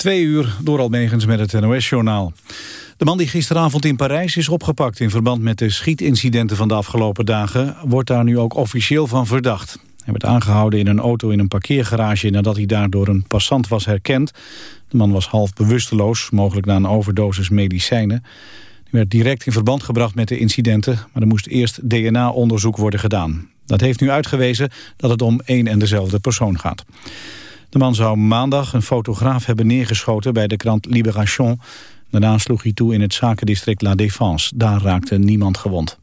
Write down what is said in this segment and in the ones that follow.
Twee uur door Almegens met het NOS-journaal. De man die gisteravond in Parijs is opgepakt... in verband met de schietincidenten van de afgelopen dagen... wordt daar nu ook officieel van verdacht. Hij werd aangehouden in een auto in een parkeergarage... nadat hij daar door een passant was herkend. De man was half bewusteloos, mogelijk na een overdosis medicijnen. Hij werd direct in verband gebracht met de incidenten... maar er moest eerst DNA-onderzoek worden gedaan. Dat heeft nu uitgewezen dat het om één en dezelfde persoon gaat. De man zou maandag een fotograaf hebben neergeschoten bij de krant Libération. Daarna sloeg hij toe in het zakendistrict La Défense. Daar raakte niemand gewond.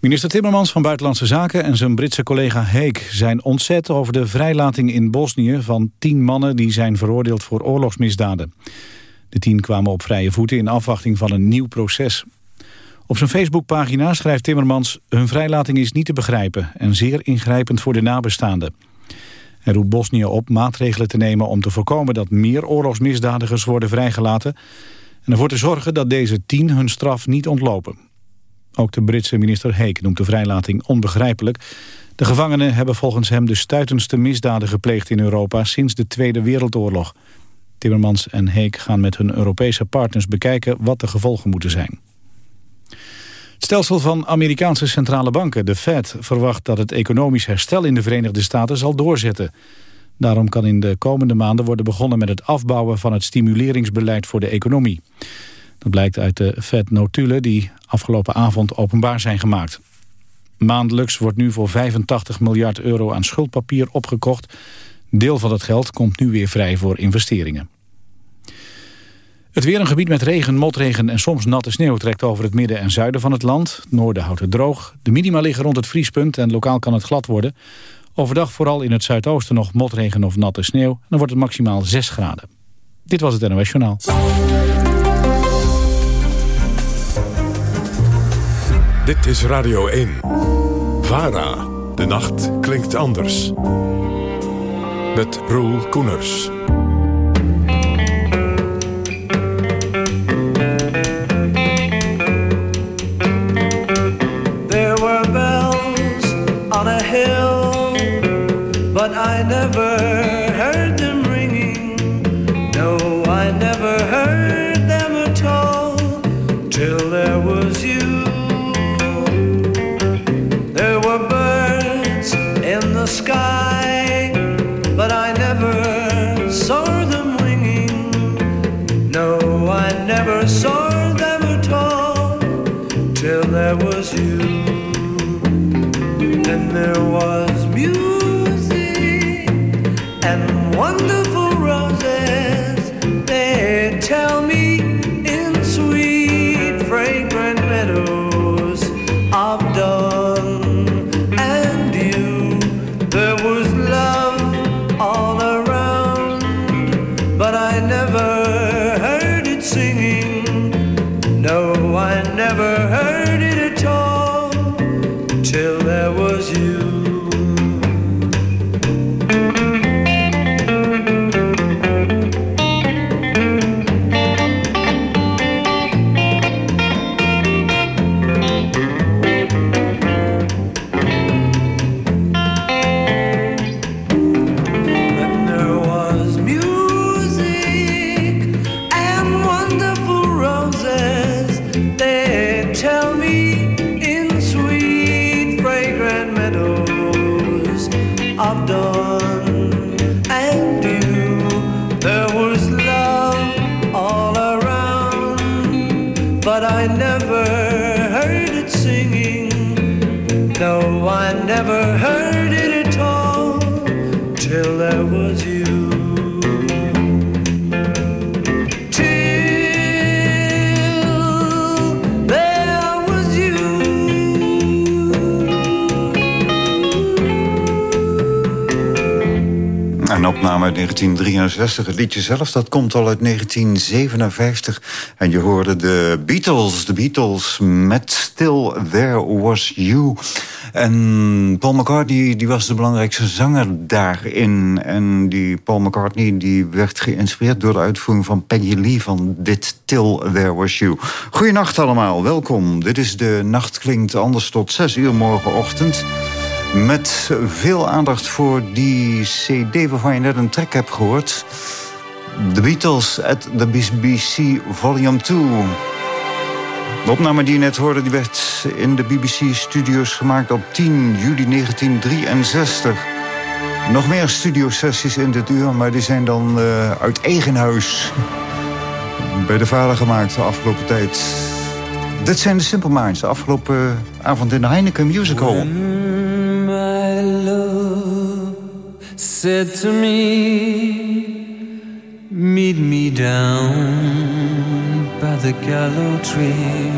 Minister Timmermans van Buitenlandse Zaken en zijn Britse collega Heek zijn ontzet over de vrijlating in Bosnië van tien mannen die zijn veroordeeld voor oorlogsmisdaden. De tien kwamen op vrije voeten in afwachting van een nieuw proces. Op zijn Facebookpagina schrijft Timmermans... hun vrijlating is niet te begrijpen en zeer ingrijpend voor de nabestaanden. Hij roept Bosnië op maatregelen te nemen om te voorkomen dat meer oorlogsmisdadigers worden vrijgelaten en ervoor te zorgen dat deze tien hun straf niet ontlopen. Ook de Britse minister Heek noemt de vrijlating onbegrijpelijk. De gevangenen hebben volgens hem de stuitendste misdaden gepleegd in Europa sinds de Tweede Wereldoorlog. Timmermans en Heek gaan met hun Europese partners bekijken wat de gevolgen moeten zijn. Het stelsel van Amerikaanse centrale banken, de Fed, verwacht dat het economisch herstel in de Verenigde Staten zal doorzetten. Daarom kan in de komende maanden worden begonnen met het afbouwen van het stimuleringsbeleid voor de economie. Dat blijkt uit de Fed-notulen die afgelopen avond openbaar zijn gemaakt. Maandelijks wordt nu voor 85 miljard euro aan schuldpapier opgekocht. Deel van het geld komt nu weer vrij voor investeringen. Het weer een gebied met regen, motregen en soms natte sneeuw trekt over het midden en zuiden van het land. Het noorden houdt het droog. De minima liggen rond het vriespunt en lokaal kan het glad worden. Overdag vooral in het zuidoosten nog motregen of natte sneeuw. Dan wordt het maximaal 6 graden. Dit was het NOS Journaal. Dit is Radio 1. VARA. De nacht klinkt anders. Met Roel Koeners. Opname uit 1963. Het liedje zelf dat komt al uit 1957. En je hoorde de Beatles, de Beatles met Still There Was You. En Paul McCartney die was de belangrijkste zanger daarin. En die Paul McCartney die werd geïnspireerd door de uitvoering van Peggy Lee... van dit Till There Was You. Goedenacht allemaal, welkom. Dit is de Nacht Klinkt Anders tot 6 uur morgenochtend... Met veel aandacht voor die cd waarvan je net een track hebt gehoord. The Beatles at the BBC Volume 2. De opname die je net hoorde die werd in de BBC-studio's gemaakt op 10 juli 1963. Nog meer studiosessies in dit uur, maar die zijn dan uh, uit eigen huis bij de vader gemaakt de afgelopen tijd. Dit zijn de Simple Minds, de afgelopen avond in de Heineken Music Hall. My love said to me, meet me down by the gallows tree.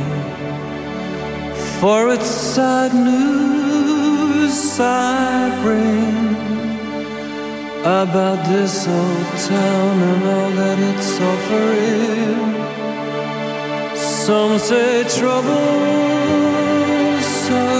For it's sad news I bring about this old town and all that it's offering. Some say trouble's abound.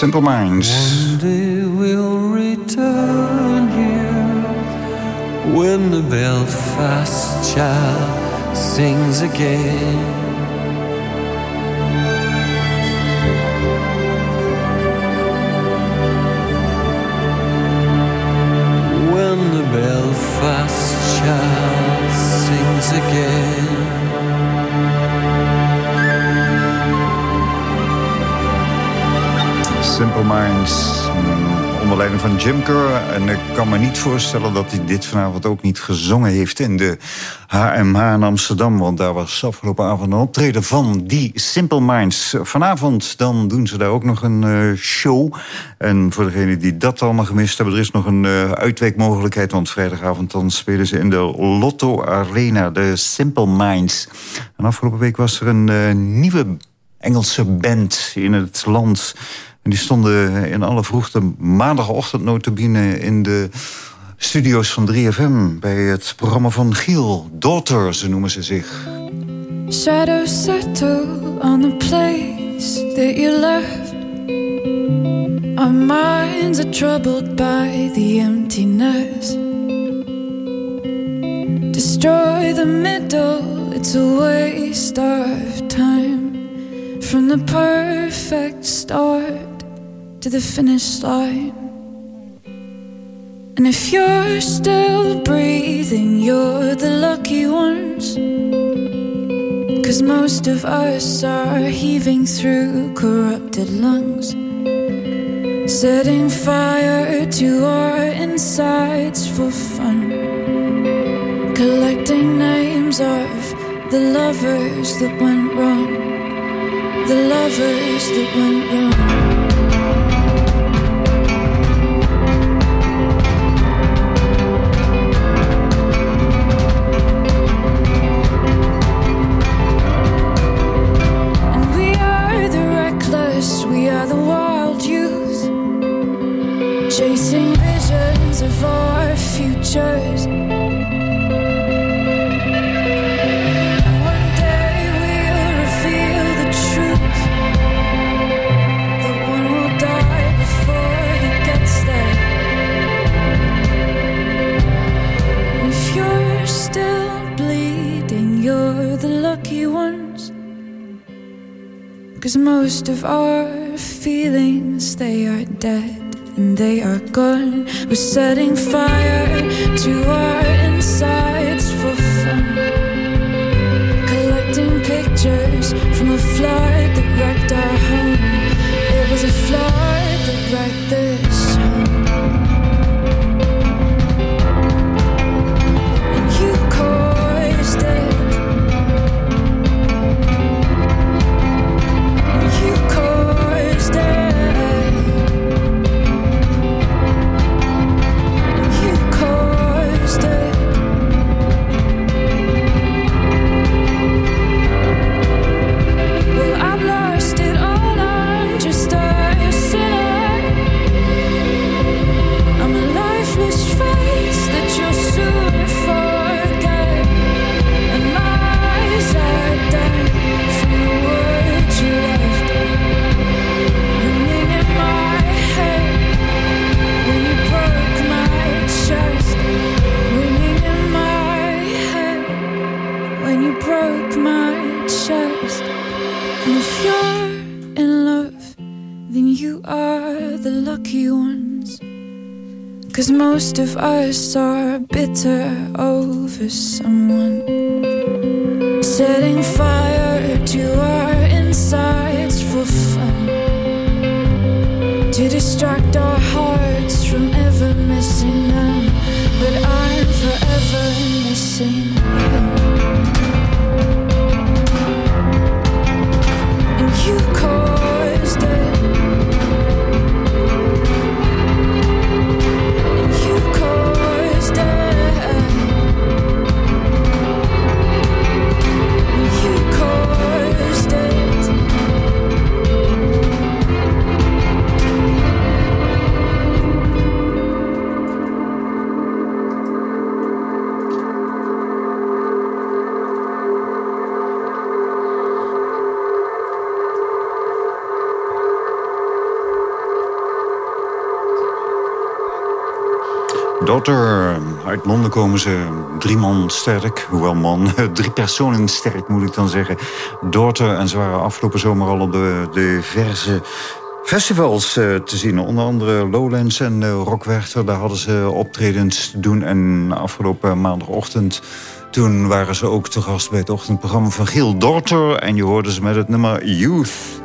Simple Minds. One day we'll return here when the Belfast child sings again. Van Jim Kerr. En ik kan me niet voorstellen dat hij dit vanavond ook niet gezongen heeft in de HMH in Amsterdam. Want daar was afgelopen avond een optreden van die Simple Minds. Vanavond dan doen ze daar ook nog een eh, show. En voor degenen die dat allemaal gemist hebben, er is nog een uitwijkmogelijkheid. Want vrijdagavond dan spelen ze in de Lotto Arena, de Simple Minds. En afgelopen week was er een eh, nieuwe Engelse band in het land. En die stonden in alle vroegte maandagochtend notabene in de studio's van 3FM... bij het programma van Giel. Daughter, ze noemen ze zich. Shadows settle on the place that you left. Our minds are troubled by the emptiness. Destroy the middle, it's a waste of time. From the perfect start to the finish line. And if you're still breathing, you're the lucky ones. Cause most of us are heaving through corrupted lungs, setting fire to our insides for fun, collecting names of the lovers that went wrong, the lovers that went wrong. You're still bleeding, you're the lucky ones. Cause most of our feelings, they are dead and they are gone. We're setting fire to our insides for fun. Collecting pictures from a flood Cause most of us are bitter over someone. Setting fire Daughter. Uit Londen komen ze drie man sterk. Hoewel man, drie personen sterk moet ik dan zeggen. Daughter. En ze waren afgelopen zomer al op de diverse festivals uh, te zien. Onder andere Lowlands en uh, Rockwerchter. Daar hadden ze optredens te doen. En afgelopen maandagochtend... Toen waren ze ook te gast bij het ochtendprogramma van Giel Dorter. En je hoorde ze met het nummer Youth.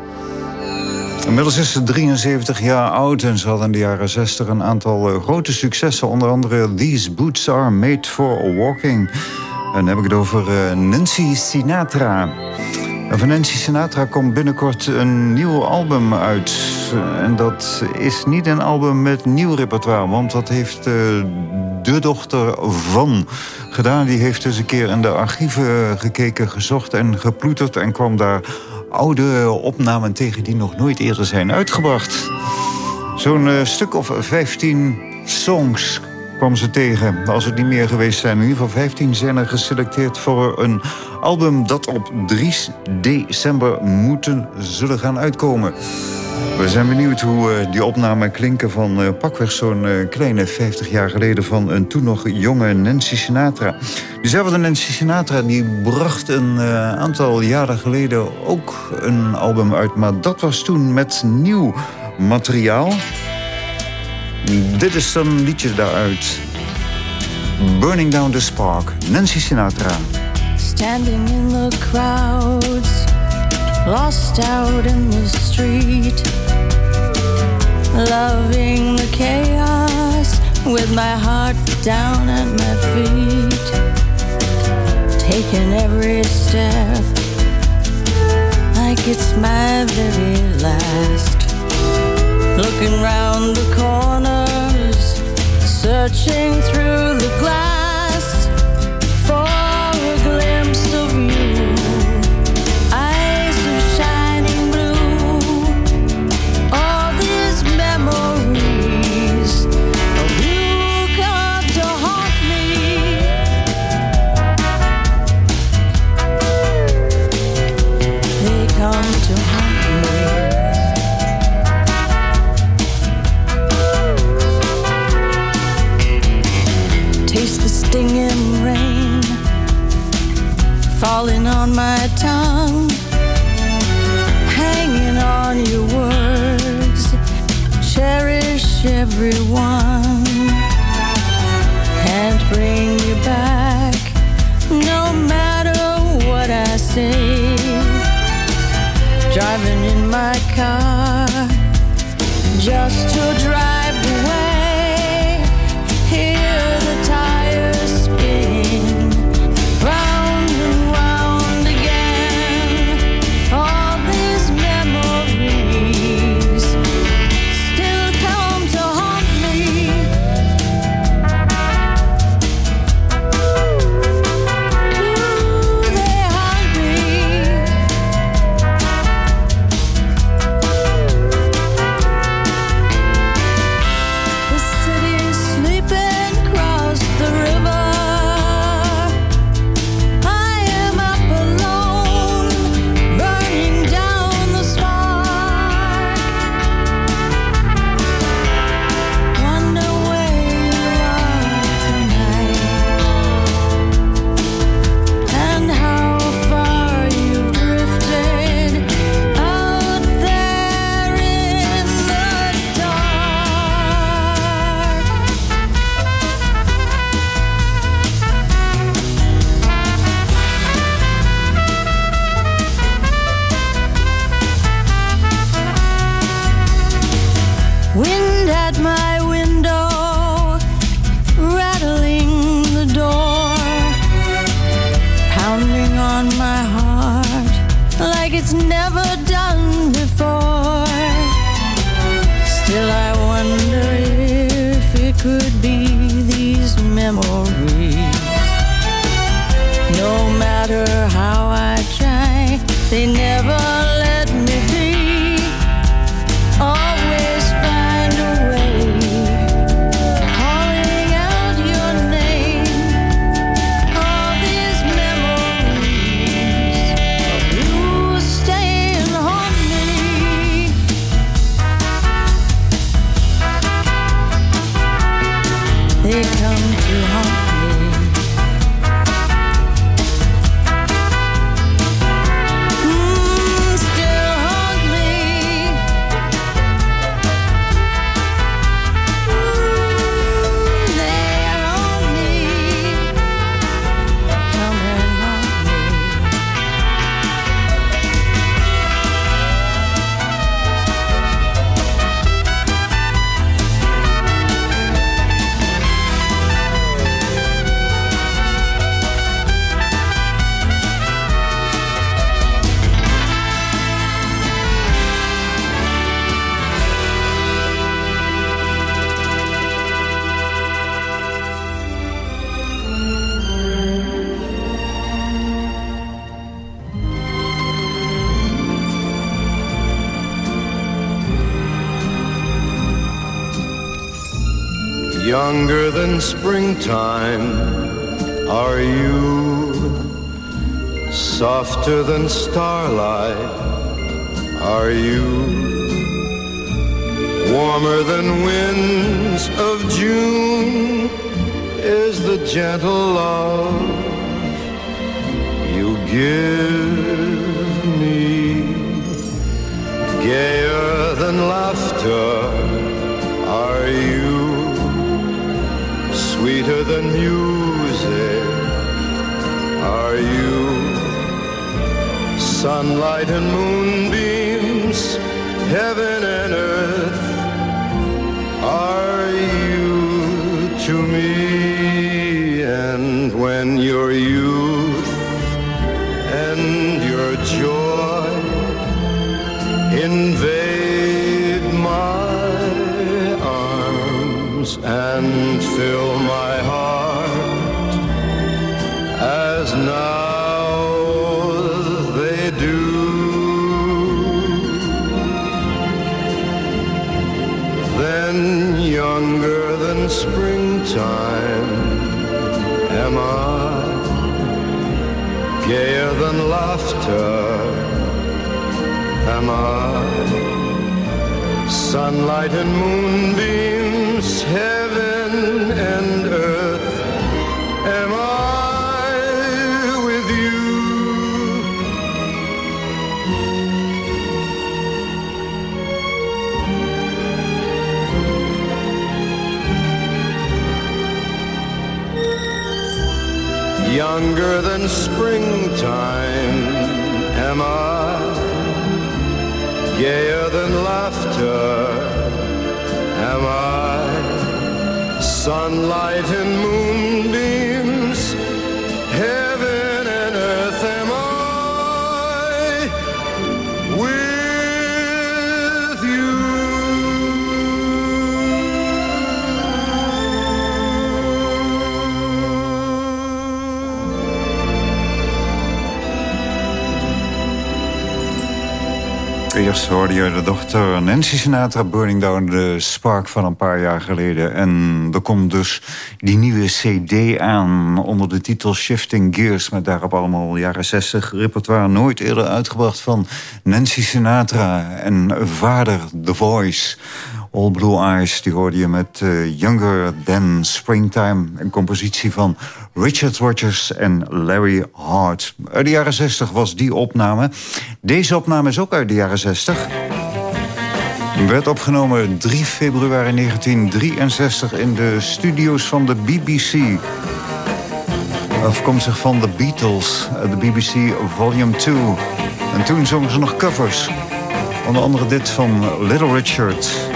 Inmiddels is ze 73 jaar oud en ze had in de jaren 60 een aantal uh, grote successen. Onder andere These Boots Are Made for Walking. En dan heb ik het over uh, Nancy Sinatra. En van Nancy Sinatra komt binnenkort een nieuw album uit. En dat is niet een album met nieuw repertoire, want dat heeft uh, de dochter van gedaan. Die heeft eens een keer in de archieven gekeken, gezocht en geploeterd en kwam daar oude opnamen tegen die nog nooit eerder zijn uitgebracht. Zo'n uh, stuk of 15 songs kwam ze tegen. Als het niet meer geweest zijn. In ieder geval 15 zijn er geselecteerd voor een album... dat op 3 december moeten zullen gaan uitkomen. We zijn benieuwd hoe uh, die opnamen klinken van uh, pakweg zo'n uh, kleine 50 jaar geleden... van een toen nog jonge Nancy Sinatra. Diezelfde Nancy Sinatra die bracht een aantal jaren geleden ook een album uit... maar dat was toen met nieuw materiaal. Dit is een liedje daaruit. Burning Down the Spark, Nancy Sinatra. Standing in the crowds Lost out in the street Loving the chaos With my heart down at my feet. Taking every step Like it's my very last. Looking round the corners Searching through the glass falling on my tongue, hanging on your words. Cherish everyone brighter than stars. Sunlight and moonbeams heaven and earth. Are you to me? And when your youth and your joy invade my arms and fill sunlight and moonbeams, heaven and earth. Am I with you? Younger than springtime, am I? gayer winter am I. Sunlight and moonlight Eerst hoorde je de dochter Nancy Sinatra Burning Down the Spark van een paar jaar geleden. En er komt dus die nieuwe cd aan onder de titel Shifting Gears... met daarop allemaal jaren 60 repertoire nooit eerder uitgebracht van Nancy Sinatra en vader The Voice... All Blue Eyes, die hoorde je met uh, Younger Than Springtime. Een compositie van Richard Rodgers en Larry Hart. Uit de jaren 60 was die opname. Deze opname is ook uit de jaren 60. Werd opgenomen 3 februari 1963 in de studio's van de BBC. Afkomstig van de Beatles, de BBC Volume 2. En toen zongen ze nog covers. Onder andere dit van Little Richard...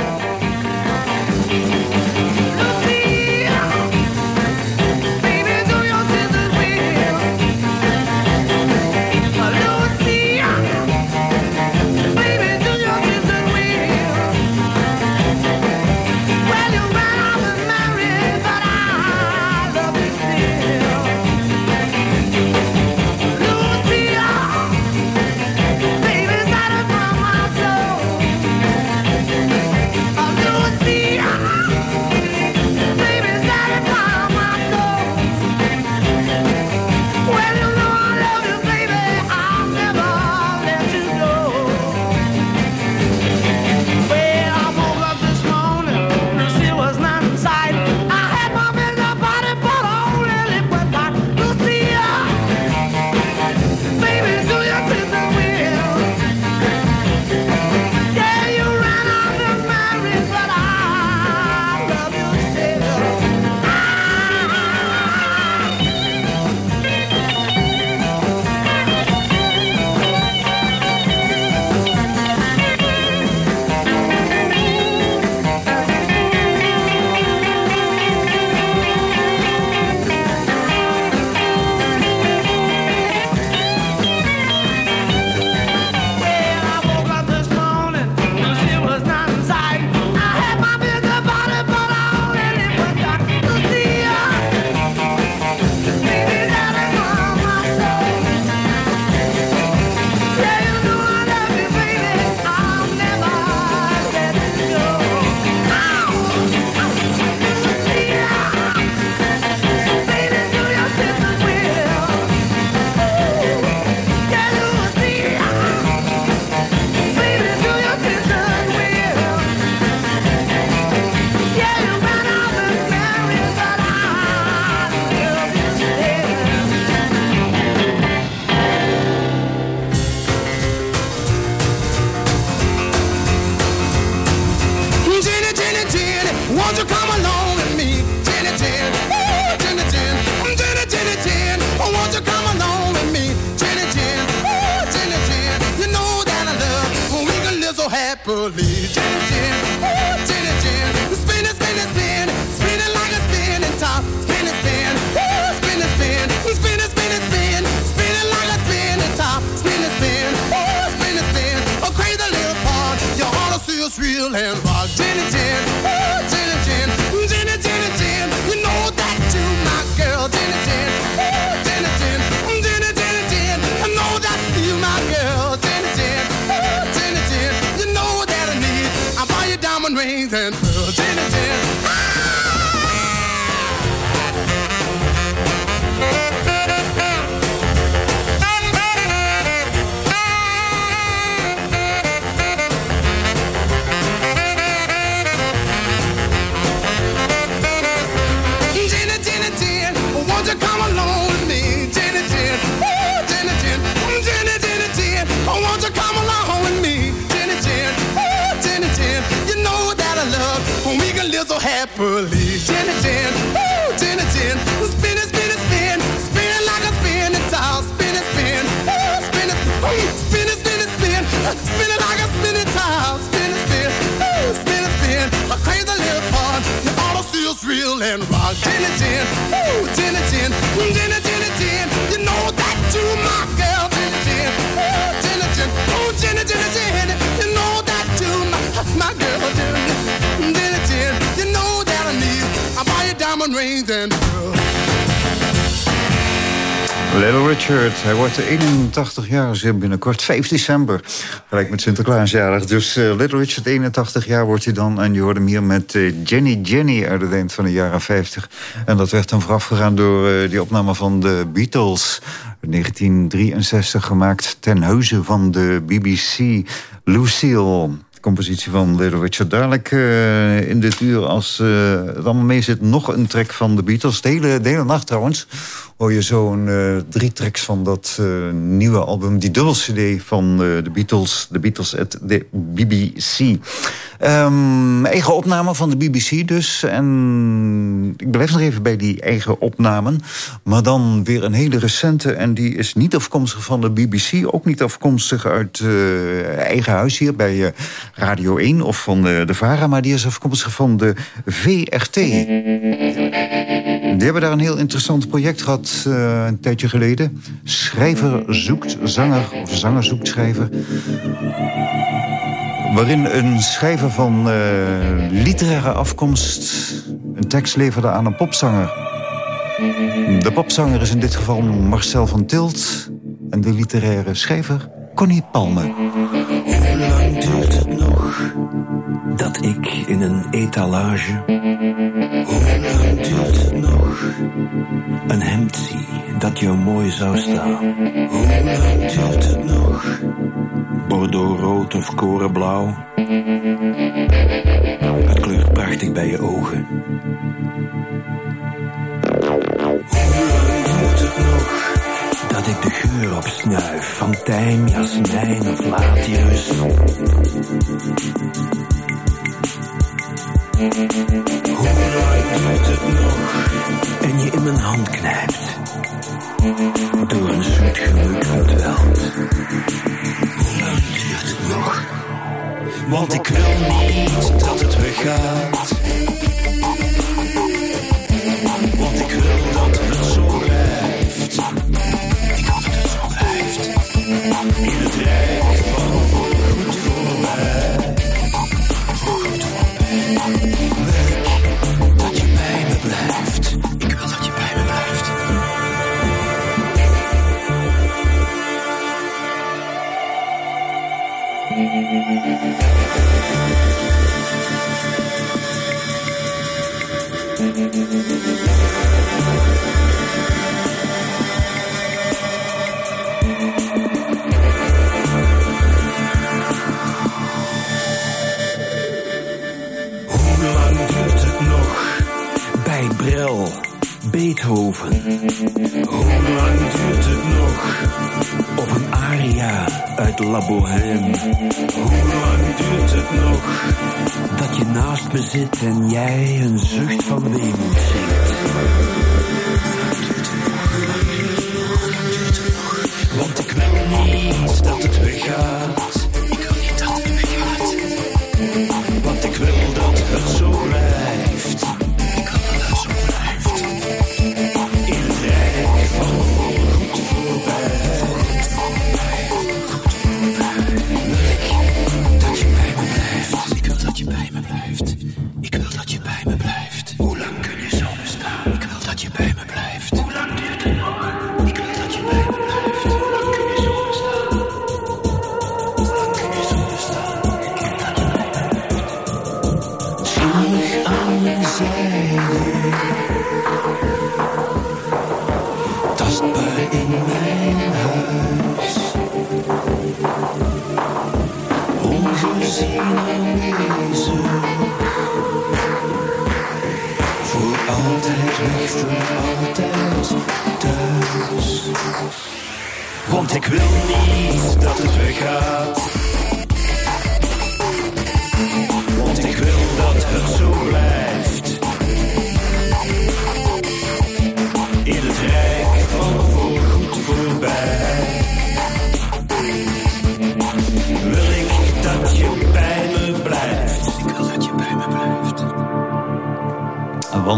buy you diamond rings and pearls. Jenny Jen. Jenny, police. Ten to ten, woo, ten to ten. Spin it, spin it, spin. Spin like a spinning tile. Spin it, spin. Woo, spin it, woo, spin it, spin it, spin. Spin it like a spinning tile. Spin it, spin. Woo, spin it, spin. A crazy little part. The auto feels real and rock. Ten to ten, woo, ten to ten. Ten to ten to ten. You know that you my girl. Ten to ten, woo, ten to ten. Oh, ten to ten to ten. You know that you my, my girl. Ten to ten. And. Little Richard, hij wordt 81 jaar, dus binnenkort 5 december. Gelijk met Sinterklaasjarig. Dus eh, Little Richard, 81 jaar wordt hij dan. En je hoort hem hier met eh, Jenny Jenny uit het eind van de jaren 50. En dat werd dan voorafgegaan door eh, die opname van de Beatles. uit 1963 gemaakt ten huize van de BBC. Lucille, compositie van Little Richard. Dadelijk eh, in dit uur, als eh, het allemaal mee zit, nog een track van de Beatles. De hele, de hele nacht trouwens hoor je zo'n eh, drie tracks van dat eh, nieuwe album. Die dubbel cd van eh, de Beatles, de Beatles at de BBC. Ehm, eigen opname van de BBC dus. En ik blijf nog even bij die eigen opnamen. Maar dan weer een hele recente. En die is niet afkomstig van de BBC. Ook niet afkomstig uit eigen huis hier bij Radio 1 of van de, de VARA. Maar die is afkomstig van de VRT. Die hebben daar een heel interessant project gehad eh, een tijdje geleden. Schrijver zoekt zanger, of zanger zoekt schrijver. Waarin een schrijver van eh, literaire afkomst een tekst leverde aan een popzanger. De popzanger is in dit geval Marcel van Tilt. En de literaire schrijver Connie Palme. Dat ik in een etalage? Hoe lang duurt het nog een hemd zie dat jou mooi zou staan? Hoe lang duurt het nog bordeaux rood of korenblauw? Het kleurt prachtig bij je ogen. Hoe lang duurt het nog dat ik de geur opsnuif van tijm, jasmijn of latyrus? Hoe lang duurt het nog en je in mijn hand knijpt door een zoet geluk verdwelt? Hoe lang duurt het nog? Want ik wil niet dat het weggaat. Want ik wil dat het zo blijft. Ik wil dat het zo blijft. In het rijk voor mij.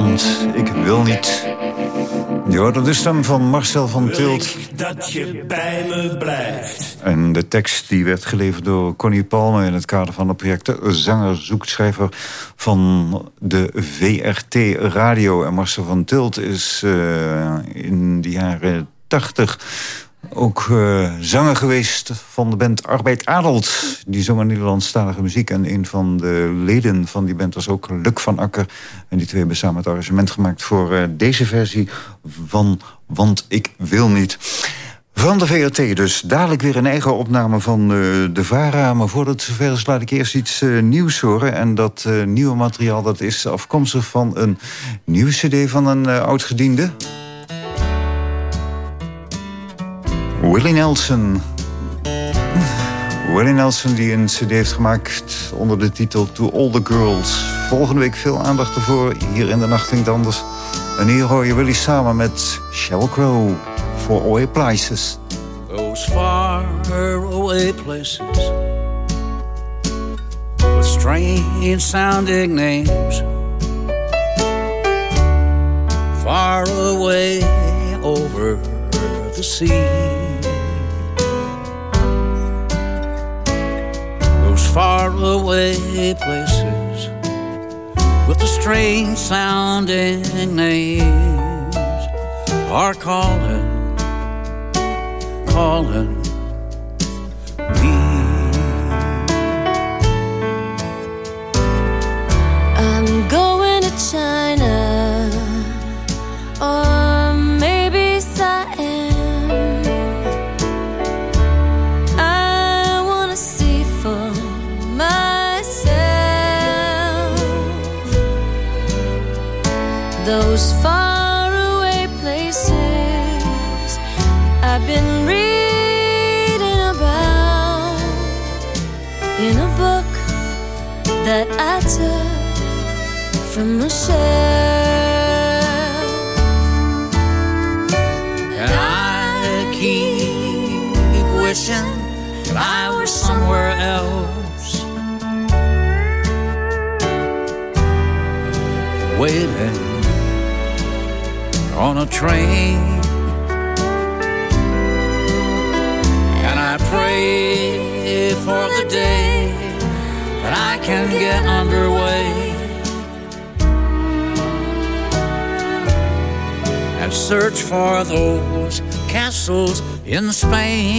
Want ik wil niet. Je hoorde de stem van Marcel van Tilt. ik dat je bij me blijft. En de tekst die werd geleverd door Connie Palme... in het kader van het project Zanger zoekt schrijver van de VRT Radio. En Marcel van Tilt is eh, in de jaren 80 ook eh, zanger geweest van de band Arbeid Adelt. Die zong Nederlandstalige muziek. En een van de leden van die band was ook Luc van Akker. En die twee hebben samen het arrangement gemaakt voor eh, deze versie van Want ik wil niet. Van de VRT dus. Dadelijk weer een eigen opname van eh, de VARA. Maar voordat het zover is, laat ik eerst iets nieuws horen. En dat nieuwe materiaal dat is afkomstig van een nieuwe cd van een oud-gediende. Willie Nelson. Willie Nelson die een cd heeft gemaakt onder de titel To All The Girls. Volgende week veel aandacht ervoor hier in de Nacht Klinkt Anders. En hier hoor je Willie samen met Sheryl Crow for Away Places. Those far away places with strange sounding names. Far away over the sea. Far away places with the strange sounding names are calling calling in Spain.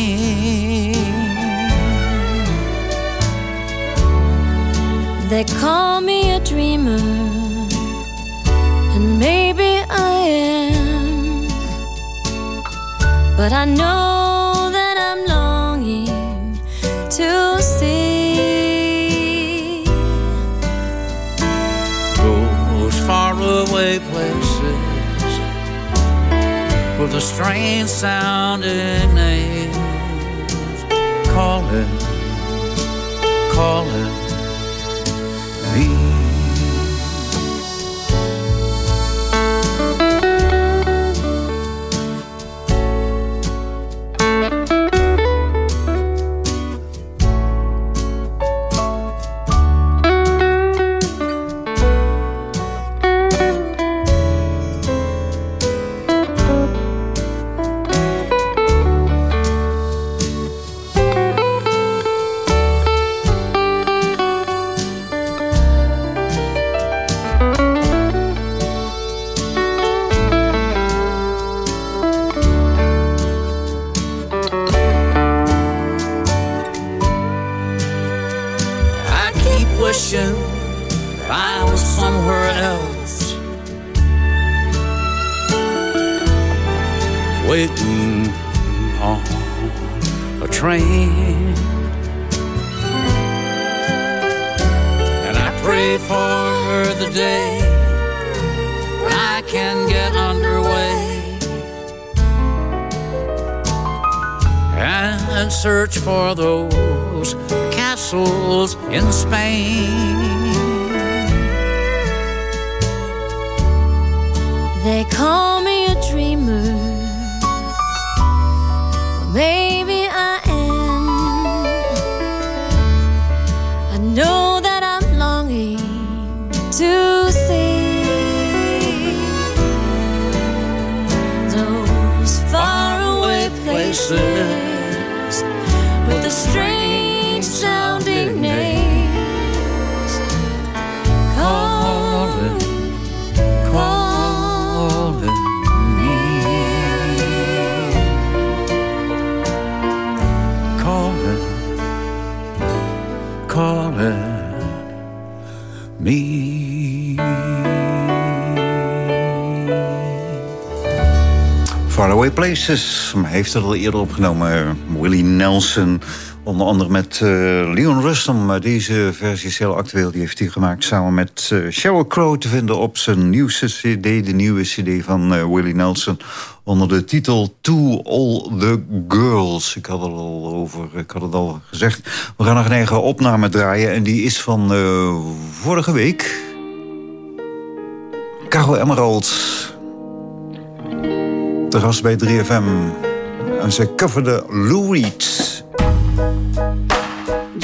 Me. Faraway Places heeft het al eerder opgenomen. Willie Nelson, onder andere met eh, Leon Rustom. Maar deze versie is heel actueel. Die heeft hij gemaakt samen met eh Sheryl Crow... te vinden op zijn nieuwste cd, de nieuwe cd van eh, Willie Nelson... onder de titel To All The Girls. Ik had het al over, ik had al gezegd. We gaan nog een eigen opname draaien... en die is van vorige week... Caro Emerald te gast bij 3FM. En ze coverde Lou Reed.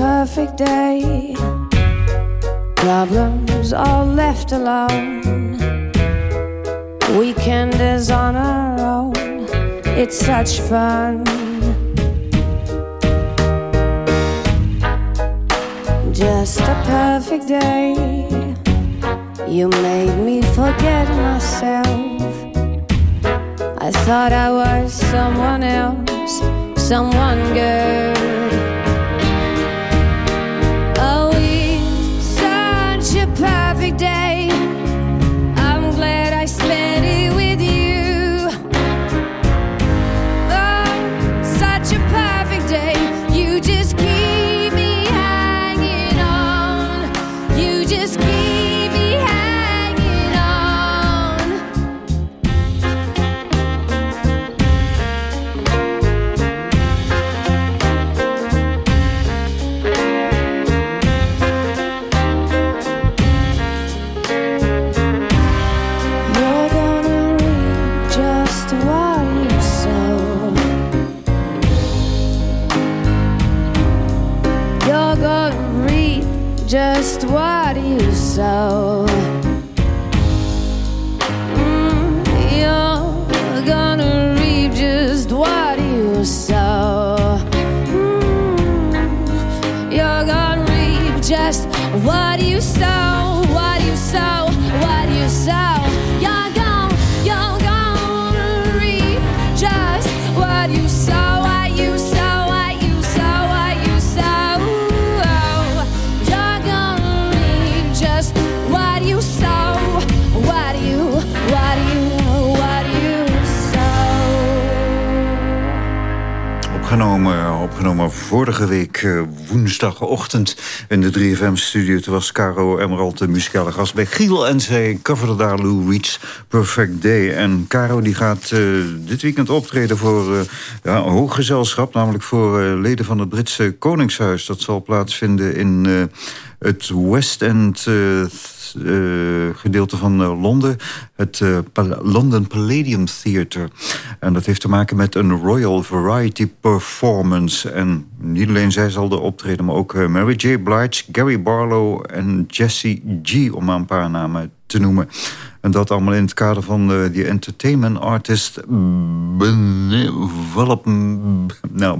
Perfect day. Problems all left alone. Weekend is on our own. It's such fun. Just a perfect day. You made me forget myself. I thought I was someone else, someone good. Opgenomen, vorige week eh, woensdagochtend in de 3FM-studio. Toen was Caro Emerald de muzikale gast bij Giel... en zij coverde daar Lou Reed's Perfect Day. En Caro die gaat eh, dit weekend optreden voor eh, ja, een namelijk voor leden van het Britse Koningshuis. Dat zal plaatsvinden in... het West End eh, gedeelte van eh, Londen. Het eh, London Palladium Theatre. En dat heeft te maken met een Royal Variety Performance. En niet alleen zij zal er optreden, maar ook Mary J. Blige, Gary Barlow en Jessie G, om maar een paar namen te noemen. En dat allemaal in het kader van de Entertainment Artist Benevolent... Nou.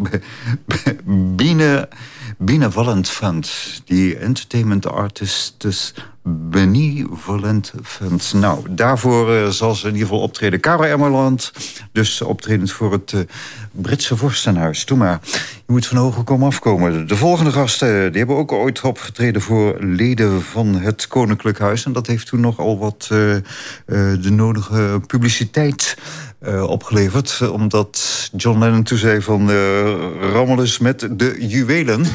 Benevolent Fund. Die Entertainment Artists Benevolent Fund. Nou, daarvoor eh, zal ze in ieder geval optreden. Caro Emmerland, dus optredend voor het eh, Britse Vorstenhuis. Doe maar, je moet van hoge komen afkomen. De volgende gasten die hebben ook ooit opgetreden... voor leden van het Koninklijk Huis. En dat heeft toen nogal wat eh, eh, de nodige publiciteit eh, opgeleverd. Omdat John Lennon toen zei van... eh eens met de juwelen.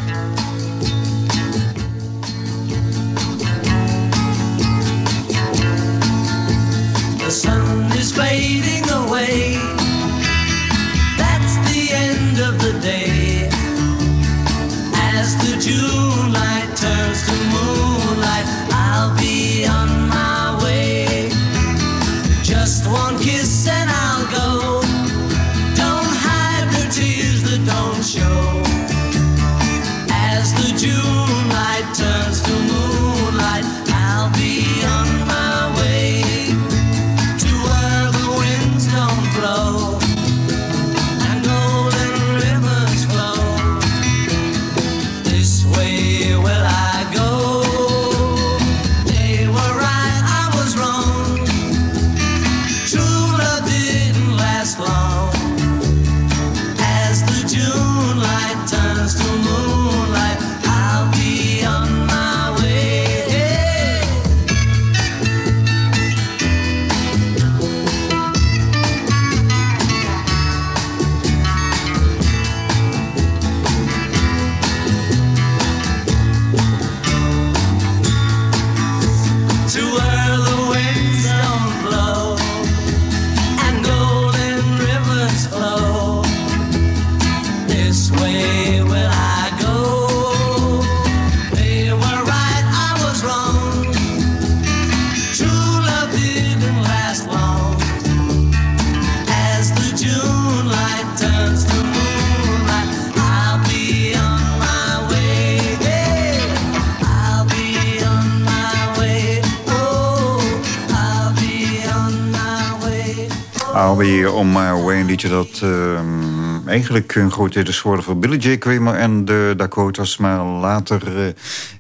Eigenlijk een groot hit is geworden voor Billy J. Kramer en de Dakotas. Maar later eh,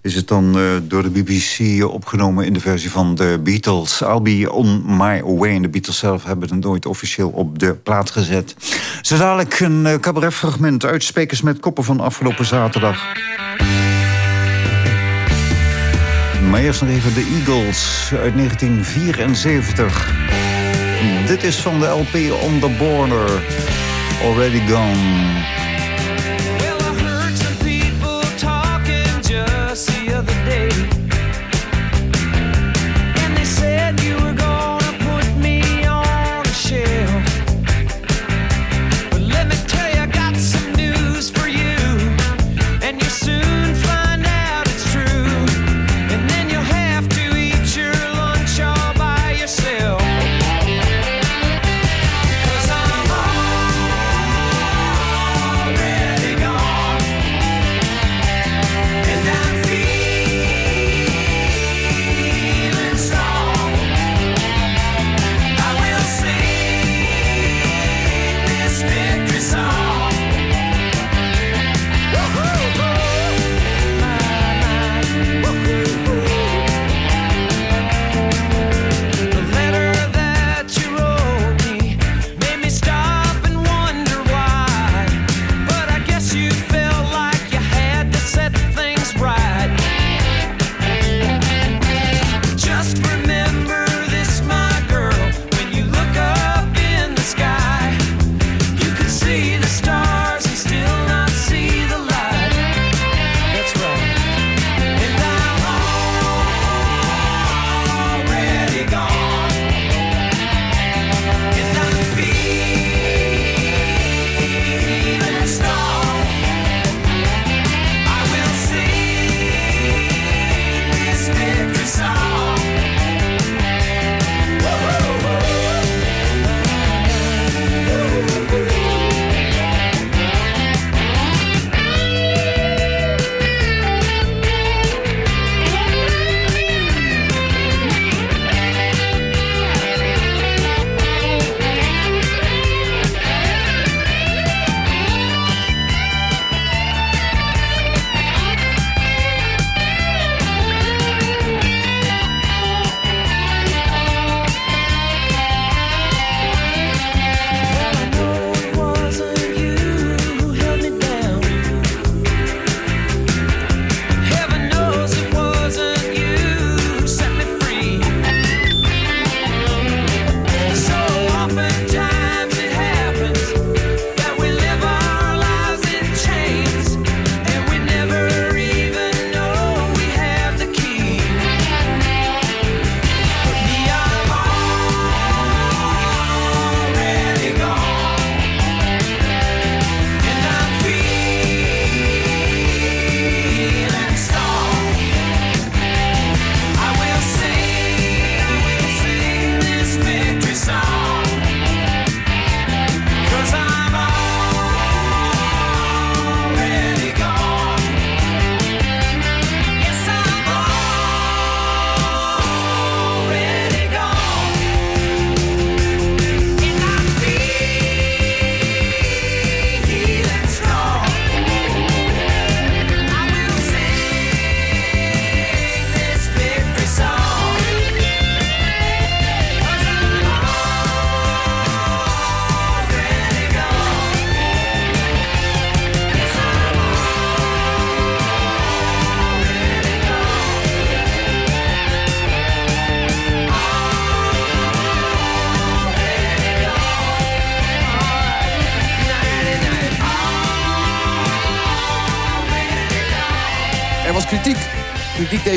is het dan eh, door de BBC opgenomen in de versie van de Beatles. I'll be on my way. En de Beatles zelf hebben het nooit officieel op de plaat gezet. Zo dadelijk een eh, cabaretfragment uit Spekers met Koppen van afgelopen zaterdag. Maar eerst nog even de Eagles uit 1974. Dit is van de LP On The Border. Already Gone.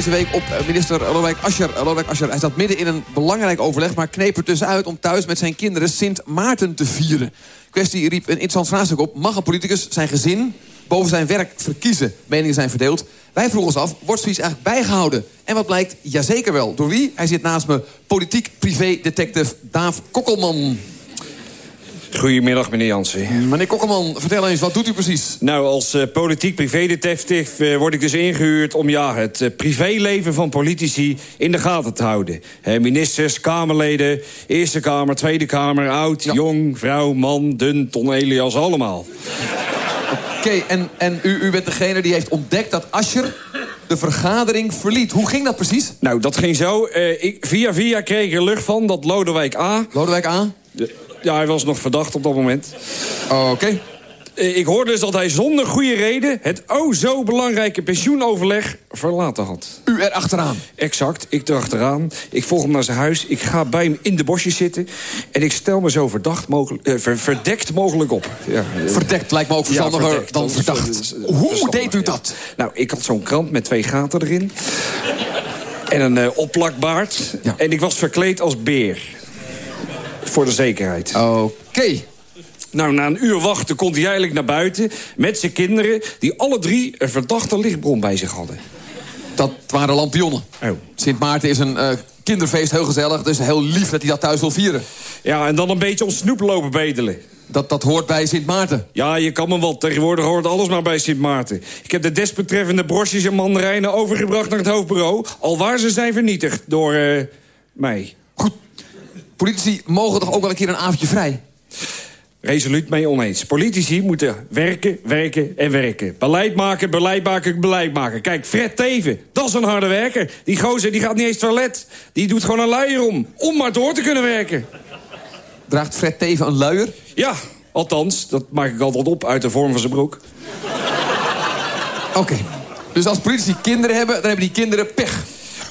Deze week op eh, minister Lodewijk Asscher. Lodewijk Asscher, hij zat midden in een belangrijk overleg... maar kneep er tussenuit om thuis met zijn kinderen Sint Maarten te vieren. Kwestie riep een interessant vraagstuk op. Mag een politicus zijn gezin boven zijn werk verkiezen? Meningen zijn verdeeld. Wij vroegen ons af, wordt zoiets eigenlijk bijgehouden? En wat blijkt? Jazeker wel. Door wie? Hij zit naast me, politiek privé-detective Daaf Kokkelman. Goedemiddag, meneer Jansen. Meneer Kokkelman, vertel eens, wat doet u precies? Nou, als eh, politiek privédetective eh, word ik dus ingehuurd... om ja, het eh, privéleven van politici in de gaten te houden. Ministers, Kamerleden, Eerste Kamer, Tweede Kamer... oud, jong, vrouw, man, dun, Ton Elias, allemaal. Oké, en, en u, u bent degene die heeft ontdekt dat Asscher de vergadering verliet. Hoe ging dat precies? Nou, dat ging zo. Ik, via via kreeg ik er lucht van dat Lodewijk A... Lodewijk A? Ja, hij was nog verdacht op dat moment. Oké. Eh, Ik hoorde dus dat hij zonder goede reden... het o zo belangrijke pensioenoverleg verlaten had. U er achteraan? Exact, ik erachteraan. Ik volg hem naar zijn huis. Ik ga bij hem in de bosjes zitten. En ik stel me zo verdacht mogelijk, eh, ver- verdekt mogelijk op. Ja, eh, Verdekt lijkt me ook verstandiger verdekt. dan verdacht. Hoe deed u ja. dat? Nou, ik had zo'n krant met twee gaten erin. en een opplakbaard. En ik was verkleed als beer. Voor de zekerheid. Oké. Nou, na een uur wachten kon hij eigenlijk naar buiten... met zijn kinderen, die alle drie een verdachte lichtbron bij zich hadden. Dat waren lampionnen. Oh. Sint Maarten is een eh, kinderfeest, heel gezellig. Dus heel lief dat hij dat thuis wil vieren. Ja, en dan een beetje om snoep lopen bedelen. Dat, dat hoort bij Sint Maarten. Ja, je kan me wel. Tegenwoordig hoort alles maar bij Sint Maarten. Ik heb de desbetreffende brosjes en mandarijnen overgebracht naar het hoofdbureau... alwaar ze zijn vernietigd door eh, mij. Politici mogen toch ook wel een keer een avondje vrij? Resoluut mee oneens. Politici moeten werken, werken en werken. Beleid maken, beleid maken, beleid maken. Kijk, Fred Teven, dat is een harde werker. Die gozer die gaat niet eens toilet. Die doet gewoon een luier om. Om maar door te kunnen werken. Draagt Fred Teven een luier? Ja, althans, dat maak ik altijd op uit de vorm van zijn broek. Oké. Dus als politici kinderen hebben, dan hebben die kinderen pech.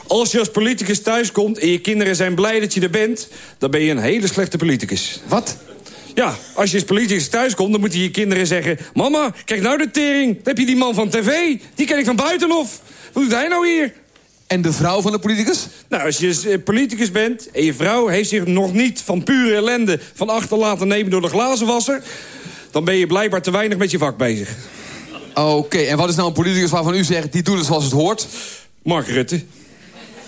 Als je als politicus thuiskomt en je kinderen zijn blij dat je er bent... dan ben je een hele slechte politicus. Wat? Ja, als je als politicus thuiskomt, dan moeten je kinderen zeggen... Mama, kijk nou de tering. Dan heb je die man van tv. Die ken ik van buitenaf. Wat doet hij nou hier? En de vrouw van de politicus? Nou, als je eh, politicus bent en je vrouw heeft zich nog niet van pure ellende... van achter laten nemen door de glazenwasser... dan ben je blijkbaar te weinig met je vak bezig. Oké, en wat is nou een politicus waarvan u zegt... die doet het zoals het hoort? Mark Rutte.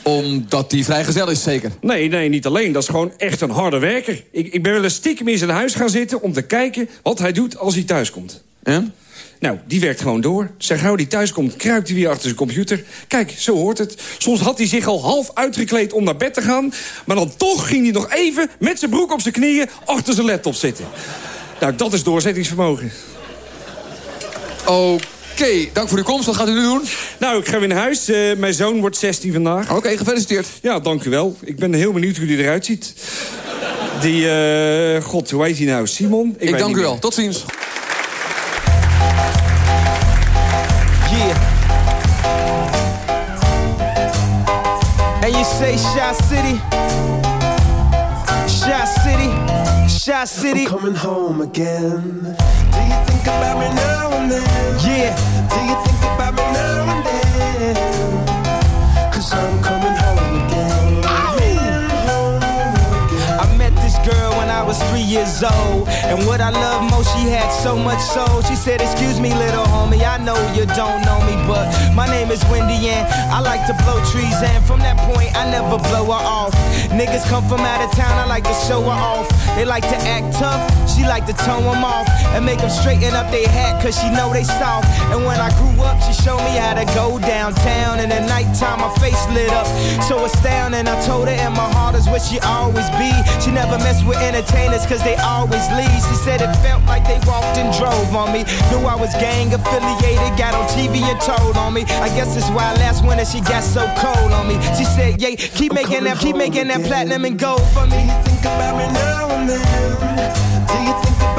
Omdat die vrijgezel is, zeker? Nee, nee, niet alleen. Dat is gewoon echt een harde werker. Ik, ik ben wel eens stiekem in zijn huis gaan zitten... om te kijken wat hij doet als hij thuiskomt. Nou, die werkt gewoon door. Zeg gauw die thuiskomt, kruipt hij weer achter zijn computer. Kijk, zo hoort het. Soms had hij zich al half uitgekleed om naar bed te gaan... maar dan toch ging hij nog even met zijn broek op zijn knieën... achter zijn laptop zitten. Nou, dat is doorzettingsvermogen. Oké, dank voor uw komst. Wat gaat u nu doen? Nou, ik ga weer naar huis. Eh, mijn zoon wordt 16 vandaag. Oké, gefeliciteerd. Ja, dank u wel. Ik ben heel benieuwd hoe hij eruit ziet. Die, eh, god, hoe heet hij nou? Simon? Ik, weet dank niet u meer. wel. Tot ziens. Yeah. And you say Shy City, Shy City, Shy City. I'm coming home again. Think about me now and then? Yeah. Do you think about me now and then? Cause I'm coming home again. Oh. I met this girl when I was years old. And what I love most, she had so much soul. She said, Excuse me, little homie, I know you don't know me, but my name is Wendy and I like to blow trees. And from that point, I never blow her off. Niggas come from out of town, I like to show her off. They like to act tough, she like to tone them off. And make them straighten up their hat, cause she know they soft. And when I grew up, she showed me how to go downtown. And at nighttime, my face lit up. So astounding, I told her, and my heart is where she always be. She never mess with entertainers, cause they always leave. She said it felt like they walked and drove on me. Knew I was gang affiliated, got on TV and told on me. I guess that's why last winter she got so cold on me. She said, yeah, keep making that, keep making that platinum and gold for me. you Think about me now and then. Do you think about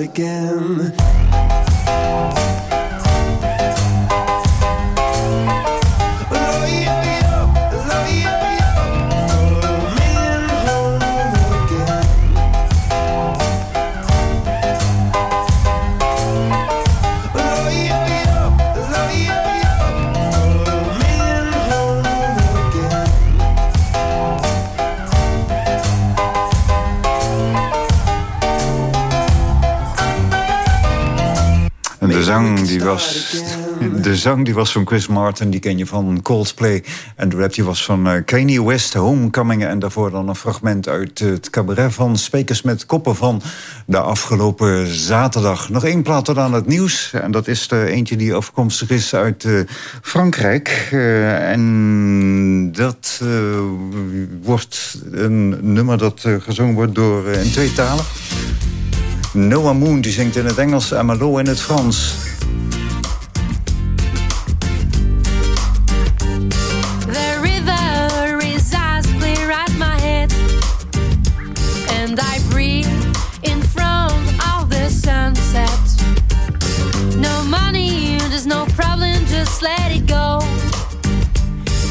again. De zang die was van Chris Martin, die ken je van Coldplay. En de rap die was van eh, Kanye West, Homecoming. En daarvoor dan een fragment uit het cabaret van Spekers met Koppen van de afgelopen zaterdag. Nog één plaat tot aan het nieuws. En dat is eentje die afkomstig is uit eh, Frankrijk. Eh, en dat wordt een nummer dat gezongen wordt door twee talen. Noah Moon die zingt in het Engels en Malo in het Frans. Just let it go.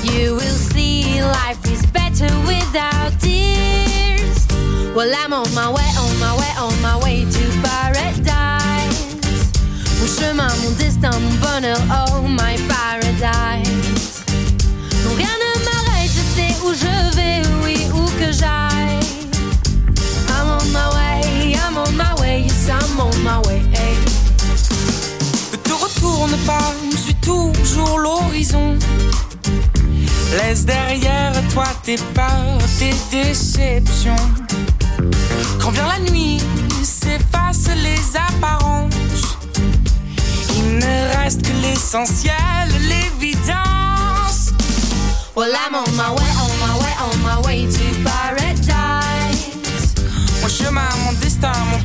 You will see life is better without tears. Well, I'm on my way, on my way, on my way to paradise. Mon chemin, mon destin, mon bonheur, oh my paradise. Non, rien ne m'arrête, je sais où je vais, oui, où que j'aille. I'm on my way, I'm on my way, yes, I'm on my way. Ne te retourne pas, suis toujours l'horizon. Laisse derrière toi tes peurs, tes déceptions. Quand vient la nuit, s'effacent les apparences. Il ne reste que l'essentiel, l'évidence. Well, I'm on my way, on my way, on my way to paradise. Mon chemin, mon destin, mon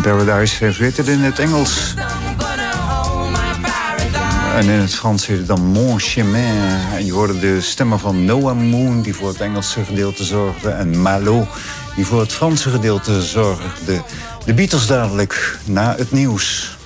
En Paradise heeft het in het Engels. En in het Frans heet het dan Mon Chemin. En je hoorde de stemmen van Noah Moon, die voor het Engelse gedeelte zorgde. En Malo, die voor het Franse gedeelte zorgde. De Beatles dadelijk na het nieuws.